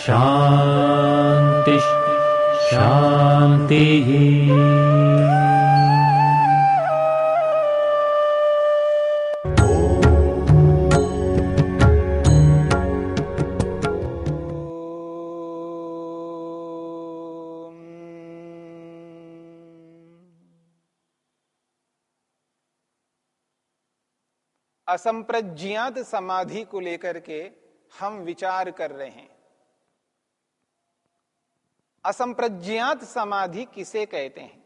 शान्तिः शान्तिः असंप्रज्ञात समाधि को लेकर के हम विचार कर रहे हैं। असंप्रज्ञात समाधि किसे कहते हैं?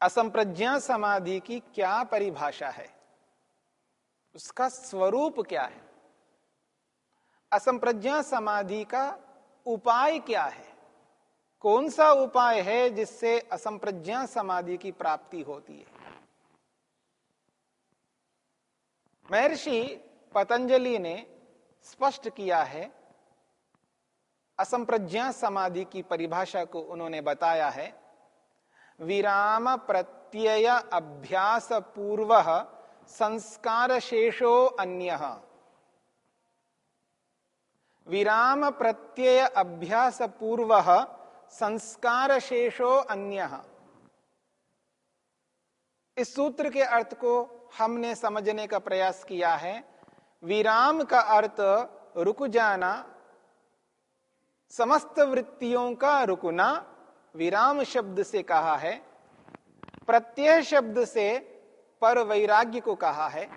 असंप्रज्ञात समाधि की क्या परिभाषा है? उसका स्वरूप क्या है? असंप्रज्ञात समाधि का उपाय क्या है? कौन सा उपाय है जिससे असंप्रज्ञा समाधि की प्राप्ति होती है? महर्षि पतंजलि ने स्पष्ट किया है असंप्रज्ञा समाधि की परिभाषा को उन्होंने बताया है। विराम प्रत्यय अभ्यास पूर्व संस्कार शेषो अन्य। विराम प्रत्यय अभ्यास पूर्व संस्कार शेषो अन्य। इस सूत्र के अर्थ को हमने समझने का प्रयास किया है। विराम का अर्थ रुक जाना समस्त वृत्तियों का रुकना विराम शब्द से कहा है, प्रत्यय शब्द से पर वैराग्य को कहा है।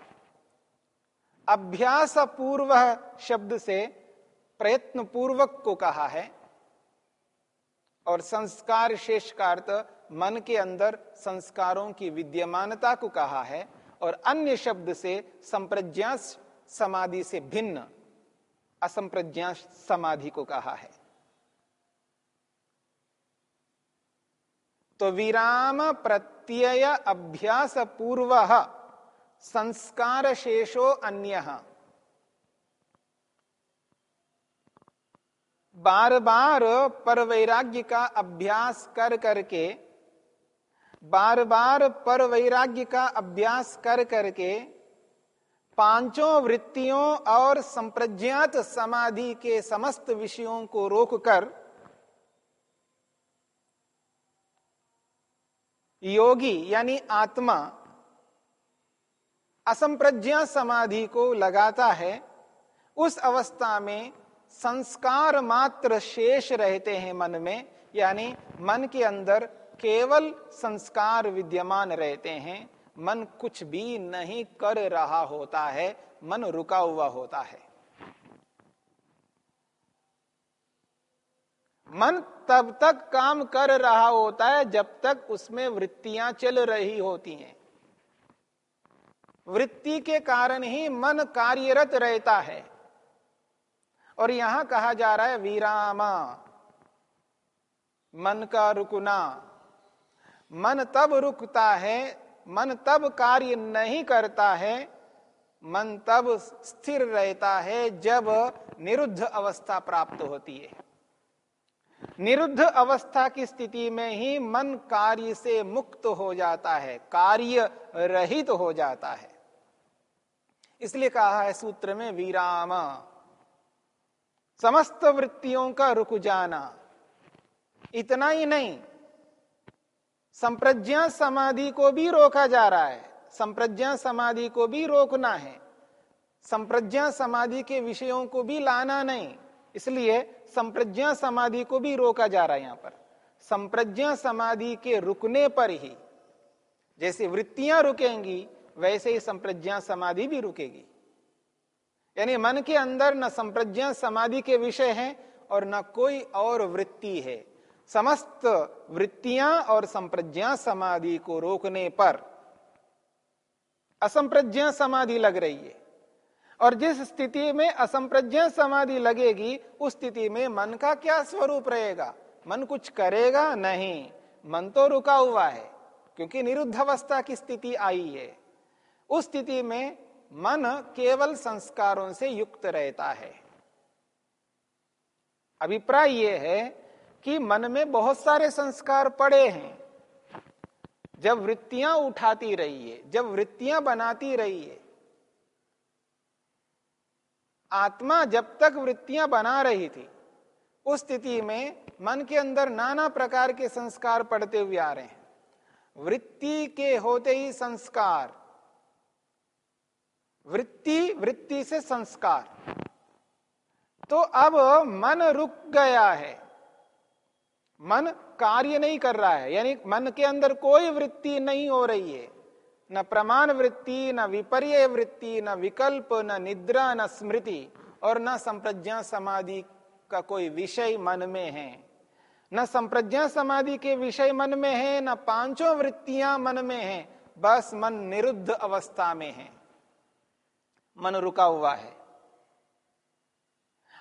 अभ्यास पूर्व शब्द से प्रयत्न पूर्वक को कहा है और संस्कार शेष का अर्थ मन के अंदर संस्कारों की विद्यमानता को कहा है और अन्य शब्द से संप्रज्ञा समाधि से भिन्न असंप्रज्ञा समाधि को कहा है। तो विराम प्रत्यय अभ्यास पूर्व संस्कार शेषो अन्य। बार बार पर वैराग्य का अभ्यास कर करके बार बार पर वैराग्य का अभ्यास कर करके, पाँचों वृत्तियों और संप्रज्ञात समाधि के समस्त विषयों को रोककर योगी यानी आत्मा असंप्रज्ञा समाधि को लगाता है, उस अवस्था में संस्कार मात्र शेष रहते हैं मन में, यानी मन के अंदर केवल संस्कार विद्यमान रहते हैं, मन कुछ भी नहीं कर रहा होता है, मन रुका हुआ होता है। मन तब तक काम कर रहा होता है जब तक उसमें वृत्तियाँ चल रही होती हैं। वृत्ति के कारण ही मन कार्यरत रहता है। और यहाँ कहा जा रहा है वीरामा, मन का रुकना। मन तब रुकता है, मन तब कार्य नहीं करता है, मन तब स्थिर रहता है जब निरुद्ध अवस्था प्राप्त होती है। निरुद्ध अवस्था की स्थिति में ही मन कार्य से मुक्त हो जाता है, कार्य रहित तो हो जाता है। इसलिए कहा है सूत्र में विराम। समस्त वृत्तियों का रुक जाना, इतना ही नहीं, संप्रज्ञा समाधि को भी रोका जा रहा है, संप्रज्ञा समाधि को भी रोकना है, संप्रज्ञा समाधि के विषयों को भी लाना नहीं, इसलिए संप्रज्ञा समाधि को भी रोका जा रहा है यहाँ पर। संप्रज्ञा समाधि के रुकने पर ही, जैसे वृत्तियाँ रुकेंगी, वैसे ही संप्रज्ञा समाधि भी रुकेगी। यानी मन के अंदर न संप्रज्ञा समाधि के विषय हैं और न कोई और वृत्ति है। समस्त वृत्तियाँ और संप्रज्ञा समाधि को रोकने पर असंप्रज्ञा समाधि लग रही है। और जिस स्थिति में असंप्रज्ञ समाधि लगेगी, उस स्थिति में मन का क्या स्वरूप रहेगा? मन कुछ करेगा नहीं। मन तो रुका हुआ है, क्योंकि निरुद्ध अवस्था की स्थिति आई है। उस स्थिति में मन केवल संस्कारों से युक्त रहता है। अभिप्राय यह है कि मन में बहुत सारे संस्कार पड़े हैं। जब वृत्तियाँ उठाती रही है जब वृत्तियाँ बनाती रही है आत्मा जब तक वृत्तियाँ बना रही थी, उस स्थिति में मन के अंदर नाना प्रकार के संस्कार पड़ते हुए आ रहे हैं। वृत्ति के होते ही संस्कार। वृत्ति वृत्ति से संस्कार। तो अब मन रुक गया है। मन कार्य नहीं कर रहा है, यानी मन के अंदर कोई वृत्ति नहीं हो रही है। न प्रमाण वृत्ति, न विपर्य वृत्ति, न विकल्प, न निद्रा, न स्मृति और न संप्रज्ञा समाधि का कोई विषय मन में है। न संप्रज्ञा समाधि के विषय मन में है, न पाँचों वृत्तियाँ मन में है, बस मन निरुद्ध अवस्था में है। मन रुका हुआ है।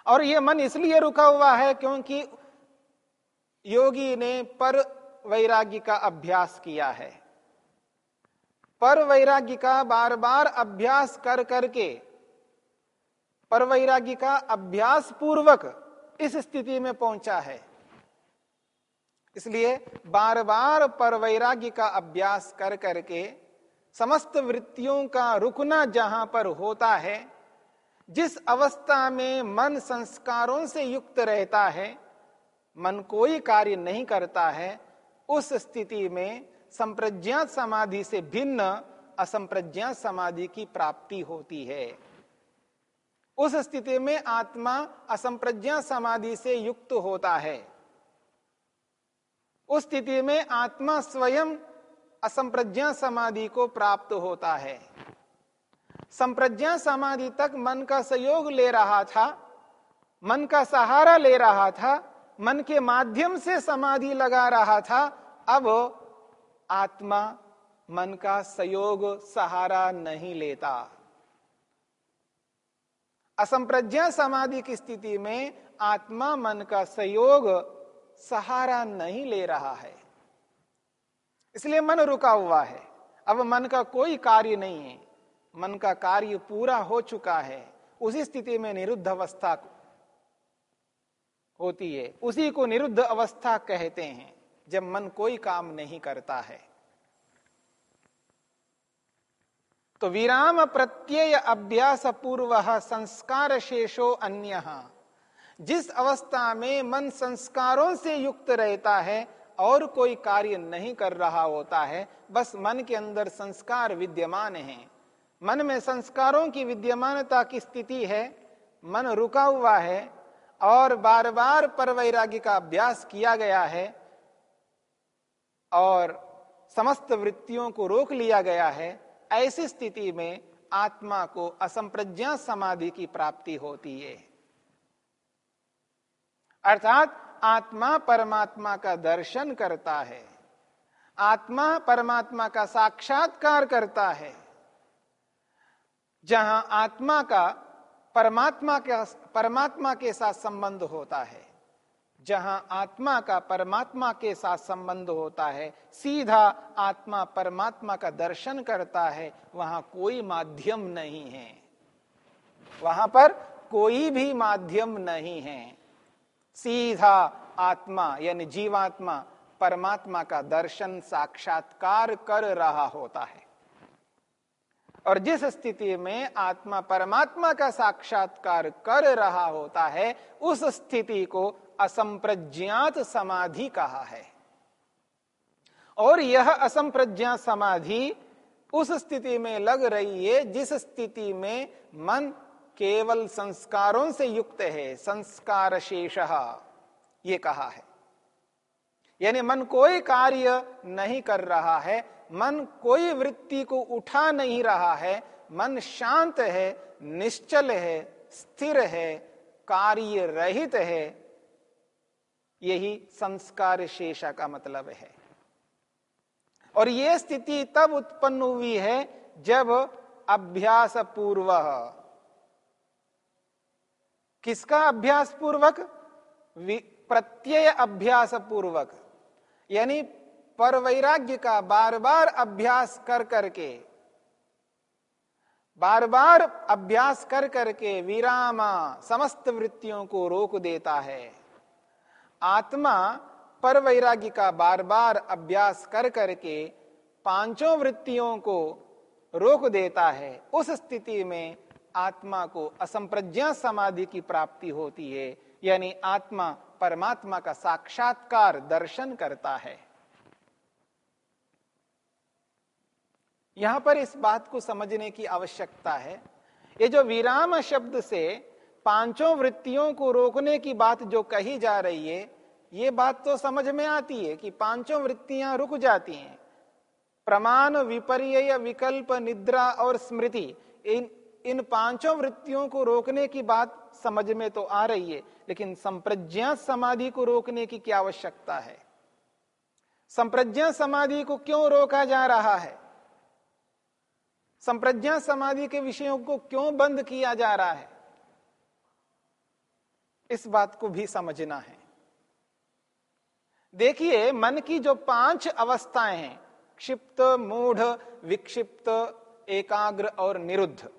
और यह मन इसलिए रुका हुआ है क्योंकि योगी ने पर वैराग्य का अभ्यास किया है। पर वैराग्य का बार बार अभ्यास कर करके, पर वैराग्य का अभ्यास पूर्वक इस स्थिति में पहुँचा है। इसलिए बार बार पर वैराग्य का अभ्यास कर करके समस्त वृत्तियों का रुकना जहाँ पर होता है, जिस अवस्था में मन संस्कारों से युक्त रहता है, मन कोई कार्य नहीं करता है, उस स्थिति में संप्रज्ञात समाधि से भिन्न असंप्रज्ञात समाधि की प्राप्ति होती है। उस स्थिति में आत्मा असंप्रज्ञा समाधि से युक्त होता है। उस स्थिति में आत्मा स्वयं असंप्रज्ञा समाधि को प्राप्त होता है। संप्रज्ञा समाधि तक मन का सहयोग ले रहा था, मन का सहारा ले रहा था, मन के माध्यम से समाधि लगा रहा था, अब आत्मा मन का सहयोग सहारा नहीं लेता। असंप्रज्ञा समाधि की स्थिति में आत्मा मन का सहयोग सहारा नहीं ले रहा है। इसलिए मन रुका हुआ है। अब मन का कोई कार्य नहीं है। मन का कार्य पूरा हो चुका है। उसी स्थिति में निरुद्ध अवस्था होती है। उसी को निरुद्ध अवस्था कहते हैं। जब मन कोई काम नहीं करता है। तो विराम प्रत्यय अभ्यास पूर्व संस्कार शेषो अन्य। जिस अवस्था में मन संस्कारों से युक्त रहता है और कोई कार्य नहीं कर रहा होता है, बस मन के अंदर संस्कार विद्यमान है। मन में संस्कारों की विद्यमानता की स्थिति है, मन रुका हुआ है और बार बार पर का अभ्यास किया गया है और समस्त वृत्तियों को रोक लिया गया है, ऐसी स्थिति में आत्मा को असंप्रज्ञा समाधि की प्राप्ति होती है। अर्थात आत्मा परमात्मा का दर्शन करता है। आत्मा परमात्मा का साक्षात्कार करता है। जहाँ आत्मा का परमात्मा के परमात्मा के साथ संबंध होता है जहाँ आत्मा का परमात्मा के साथ संबंध होता है, सीधा आत्मा परमात्मा का दर्शन करता है, वहाँ कोई माध्यम नहीं है। वहाँ पर कोई भी माध्यम नहीं है। सीधा आत्मा, यानी जीवात्मा, परमात्मा का दर्शन साक्षात्कार कर रहा होता है। और जिस स्थिति में आत्मा परमात्मा का साक्षात्कार कर रहा होता है, उस स्थिति को असंप्रज्ञात समाधि कहा है। और यह असंप्रज्ञात समाधि उस स्थिति में लग रही है जिस स्थिति में मन केवल संस्कारों से युक्त है संस्कार शेष ये कहा है। यानी मन कोई कार्य नहीं कर रहा है मन कोई वृत्ति को उठा नहीं रहा है, मन शांत है, निश्चल है, स्थिर है कार्य रहित है। यही संस्कार शेषा का मतलब है। और यह स्थिति तब उत्पन्न हुई है जब अभ्यास पूर्व किसका अभ्यास पूर्वक प्रत्यय अभ्यास पूर्वक यानी पर वैराग्य का बार बार अभ्यास कर करके बार बार अभ्यास कर करके विरामा समस्त वृत्तियों को रोक देता है। आत्मा पर वैराग्य का बार बार अभ्यास कर करके पाँचों वृत्तियों को रोक देता है। उस स्थिति में आत्मा को असंप्रज्ञा समाधि की प्राप्ति होती है, यानी आत्मा परमात्मा का साक्षात्कार दर्शन करता है। यहाँ पर इस बात को समझने की आवश्यकता है। ये जो विराम शब्द से पाँचों वृत्तियों को रोकने की बात जो कही जा रही है, ये बात तो समझ में आती है कि पाँचों वृत्तियाँ रुक जाती हैं। प्रमाण विपर्य विकल्प, निद्रा और स्मृति, इन इन पाँचों वृत्तियों को रोकने की बात समझ में तो आ रही है, लेकिन संप्रज्ञा समाधि को रोकने की क्या आवश्यकता है? संप्रज्ञा समाधि को क्यों रोका जा रहा है? संप्रज्ञा समाधि के विषयों को क्यों बंद किया जा रहा है? इस बात को भी समझना है। देखिए, मन की जो पाँच अवस्थाएँ हैं, क्षिप्त, मूढ़, विक्षिप्त, एकाग्र और निरुद्ध।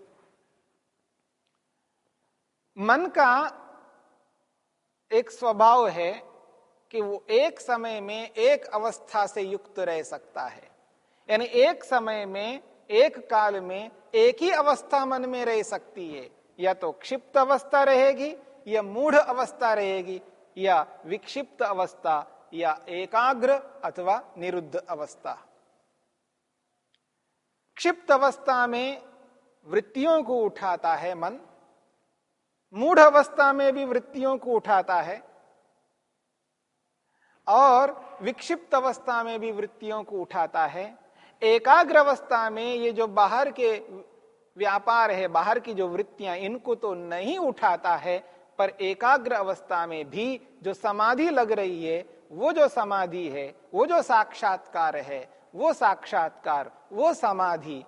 मन का एक स्वभाव है कि वो एक समय में एक अवस्था से युक्त रह सकता है। यानी एक समय में एक काल में एक ही अवस्था मन में रह सकती है। या तो क्षिप्त अवस्था रहेगी, या मूढ़ अवस्था रहेगी, या विक्षिप्त अवस्था, या एकाग्र अथवा निरुद्ध अवस्था। क्षिप्त अवस्था में वृत्तियों को उठाता है मन, मूढ़ अवस्था में भी वृत्तियों को उठाता है, और विक्षिप्त अवस्था में भी वृत्तियों को उठाता है। एकाग्र अवस्था में ये जो बाहर के व्यापार है, बाहर की जो वृत्तियाँ, इनको तो नहीं उठाता है, पर एकाग्र अवस्था में भी जो समाधि लग रही है, वो जो समाधि है, वो जो साक्षात्कार है, वो साक्षात्कार, वो समाधि,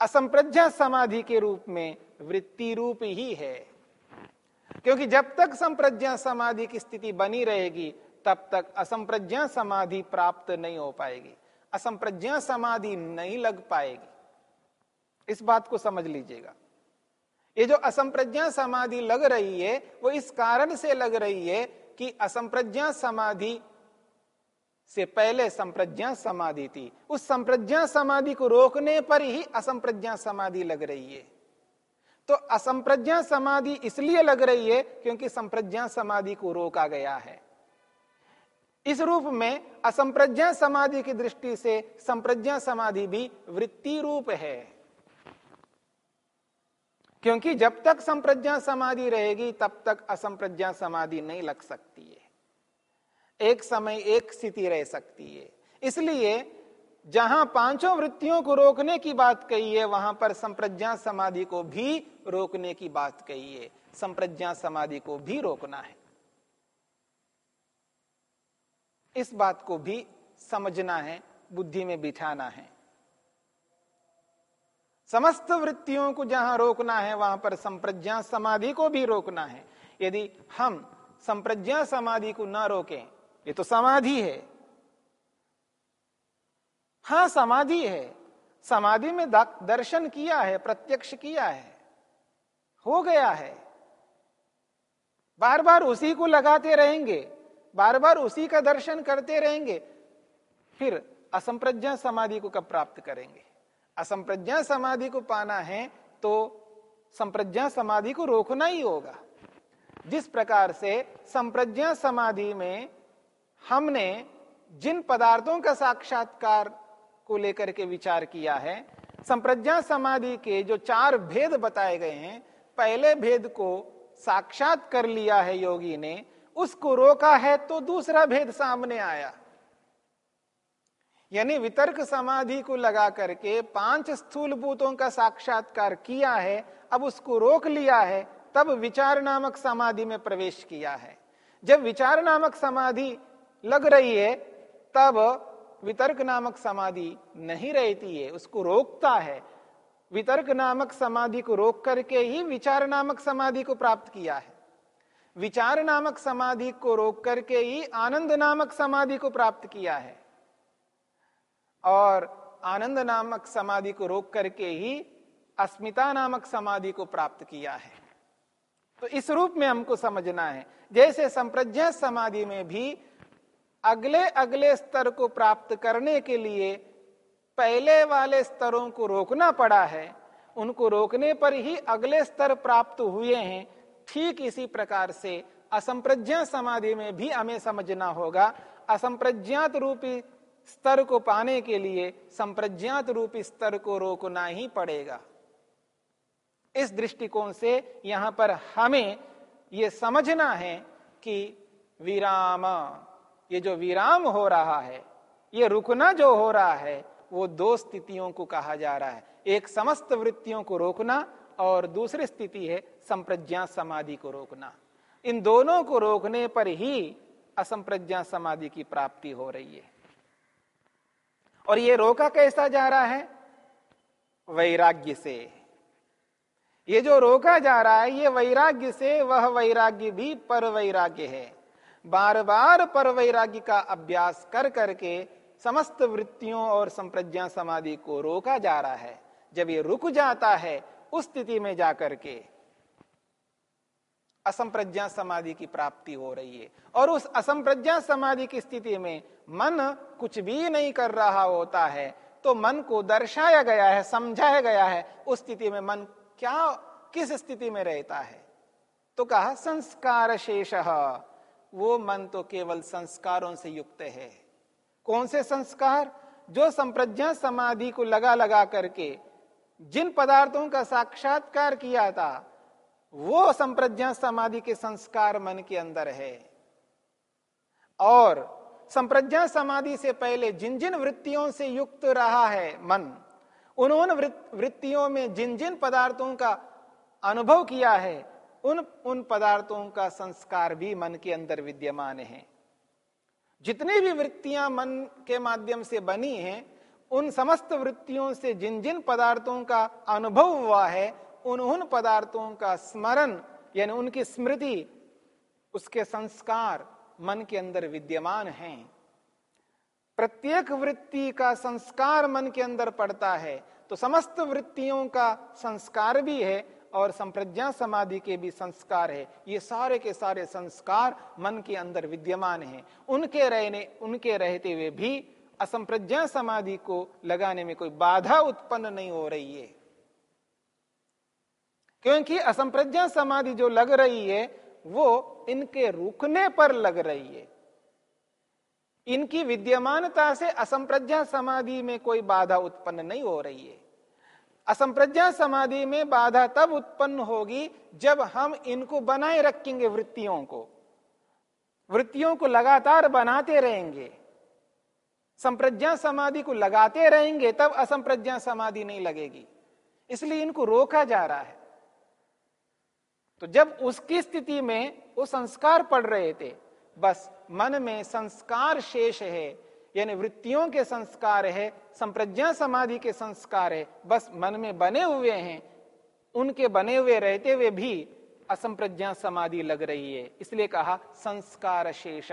असंप्रज्ञा समाधि के रूप में वृत्ति रूप ही है। क्योंकि जब तक संप्रज्ञा समाधि की स्थिति बनी रहेगी, तब तक असंप्रज्ञा समाधि प्राप्त नहीं हो पाएगी। असंप्रज्ञा समाधि नहीं लग पाएगी। इस बात को समझ लीजिएगा। ये जो असंप्रज्ञा समाधि लग रही है, वो इस कारण से लग रही है कि असंप्रज्ञा समाधि से पहले संप्रज्ञा समाधि थी। उस संप्रज्ञा समाधि को रोकने पर ही असंप्रज्ञा समाधि लग रही है। तो असंप्रज्ञा समाधि इसलिए लग रही है क्योंकि संप्रज्ञा समाधि को रोका गया है। इस रूप में असंप्रज्ञा समाधि की दृष्टि से संप्रज्ञा समाधि भी वृत्ति रूप है। क्योंकि जब तक संप्रज्ञा समाधि रहेगी, तब तक असंप्रज्ञा समाधि नहीं लग सकती है। एक समय एक स्थिति रह सकती है। इसलिए जहाँ पाँचों वृत्तियों को रोकने की बात कही है, वहाँ पर संप्रज्ञा समाधि को भी रोकने की बात कही है। संप्रज्ञा समाधि को भी रोकना है। इस बात को भी समझना है, बुद्धि में बिठाना है। समस्त वृत्तियों को जहाँ रोकना है, वहाँ पर संप्रज्ञा समाधि को भी रोकना है। यदि हम संप्रज्ञा समाधि को ना रोकें, ये तो समाधि है। हाँ, समाधि है। समाधि में दर्शन किया है, प्रत्यक्ष किया है। हो गया है। बार बार उसी को लगाते रहेंगे। बार बार उसी का दर्शन करते रहेंगे, फिर असंप्रज्ञा समाधि को कब प्राप्त करेंगे? असंप्रज्ञा समाधि को पाना है तो संप्रज्ञा समाधि को रोकना ही होगा। जिस प्रकार से संप्रज्ञा समाधि में हमने जिन पदार्थों का साक्षात्कार को लेकर के विचार किया है, संप्रज्ञा समाधि के जो चार भेद बताए गए हैं, पहले भेद को साक्षात कर लिया है योगी ने उसको रोका है तो दूसरा भेद सामने आया। यानी वितर्क समाधि को लगा करके पाँच स्थूल भूतों का साक्षात्कार किया है, अब उसको रोक लिया है, तब विचार नामक समाधि में प्रवेश किया है। जब विचार नामक समाधि लग रही है, तब वितर्क नामक समाधि नहीं रहती है, उसको रोकता है। वितर्क नामक समाधि को रोक करके ही विचार नामक समाधि को प्राप्त किया है। विचार नामक समाधि को रोक करके ही आनंद नामक समाधि को प्राप्त किया है। और आनंद नामक समाधि को रोक करके ही अस्मिता नामक समाधि को प्राप्त किया है। तो इस रूप में हमको समझना है, जैसे संप्रज्ञा समाधि में भी अगले अगले स्तर को प्राप्त करने के लिए पहले वाले स्तरों को रोकना पड़ा है। उनको रोकने पर ही अगले स्तर प्राप्त हुए हैं ठीक इसी प्रकार से असंप्रज्ञा समाधि में भी हमें समझना होगा। असंप्रज्ञात रूपी स्तर को पाने के लिए संप्रज्ञात रूपी स्तर को रोकना ही पड़ेगा। इस दृष्टिकोण से यहाँ पर हमें यह समझना है कि विराम, ये जो विराम हो रहा है, ये रुकना जो हो रहा है, वो दो स्थितियों को कहा जा रहा है। एक समस्त वृत्तियों को रोकना और दूसरी स्थिति है संप्रज्ञा समाधि को रोकना। इन दोनों को रोकने पर ही असंप्रज्ञा समाधि की प्राप्ति हो रही है। और ये रोका कैसा जा रहा है? वैराग्य से। ये जो रोका जा रहा है, ये वैराग्य से, वह वैराग्य भी पर वैराग्य है। बार बार पर वैराग्य का अभ्यास कर करके समस्त वृत्तियों और संप्रज्ञा समाधि को रोका जा रहा है। जब ये रुक जाता है उस स्थिति में जाकर के असंप्रज्ञा समाधि की प्राप्ति हो रही है। और उस असंप्रज्ञा समाधि की स्थिति में मन कुछ भी नहीं कर रहा होता है तो मन को दर्शाया गया है, समझाया गया है, उस स्थिति में मन क्या, किस स्थिति में रहता है? तो कहा, संस्कार शेष वो मन तो केवल संस्कारों से युक्त है। कौन से संस्कार? जो संप्रज्ञा समाधि को लगा लगा करके जिन पदार्थों का साक्षात्कार किया था, वो संप्रज्ञा समाधि के संस्कार मन के अंदर है। और संप्रज्ञा समाधि से पहले जिन जिन वृत्तियों से युक्त रहा है मन, उन्होंने वृत्तियों में जिन जिन पदार्थों का अनुभव किया है, उन उन पदार्थों का संस्कार भी मन के अंदर विद्यमान है। जितनी भी वृत्तियाँ मन के माध्यम से बनी हैं उन समस्त वृत्तियों से जिन जिन पदार्थों का अनुभव हुआ है, उन उन पदार्थों का स्मरण, यानी उनकी स्मृति, उसके संस्कार मन के अंदर विद्यमान हैं। प्रत्येक वृत्ति का संस्कार मन के अंदर पड़ता है तो समस्त वृत्तियों का संस्कार भी है और संप्रज्ञा समाधि के भी संस्कार है। ये सारे के सारे संस्कार मन के अंदर विद्यमान हैं। उनके रहने, उनके रहते हुए भी असंप्रज्ञा समाधि को लगाने में कोई बाधा उत्पन्न नहीं हो रही है। क्योंकि असंप्रज्ञा समाधि जो लग रही है, वो इनके रुकने पर लग रही है। इनकी विद्यमानता से असंप्रज्ञा समाधि में कोई बाधा उत्पन्न नहीं हो रही है। असंप्रज्ञा समाधि में बाधा तब उत्पन्न होगी जब हम इनको बनाए रखेंगे वृत्तियों को। वृत्तियों को लगातार बनाते रहेंगे। संप्रज्ञा समाधि को लगाते रहेंगे, तब असंप्रज्ञा समाधि नहीं लगेगी। इसलिए इनको रोका जा रहा है। तो जब उसकी स्थिति में वो संस्कार पड़ रहे थे, बस मन में संस्कार शेष है, यानी वृत्तियों के संस्कार है, संप्रज्ञा समाधि के संस्कार है, बस मन में बने हुए हैं, उनके बने हुए रहते हुए भी असंप्रज्ञा समाधि लग रही है। इसलिए कहा संस्कार शेष।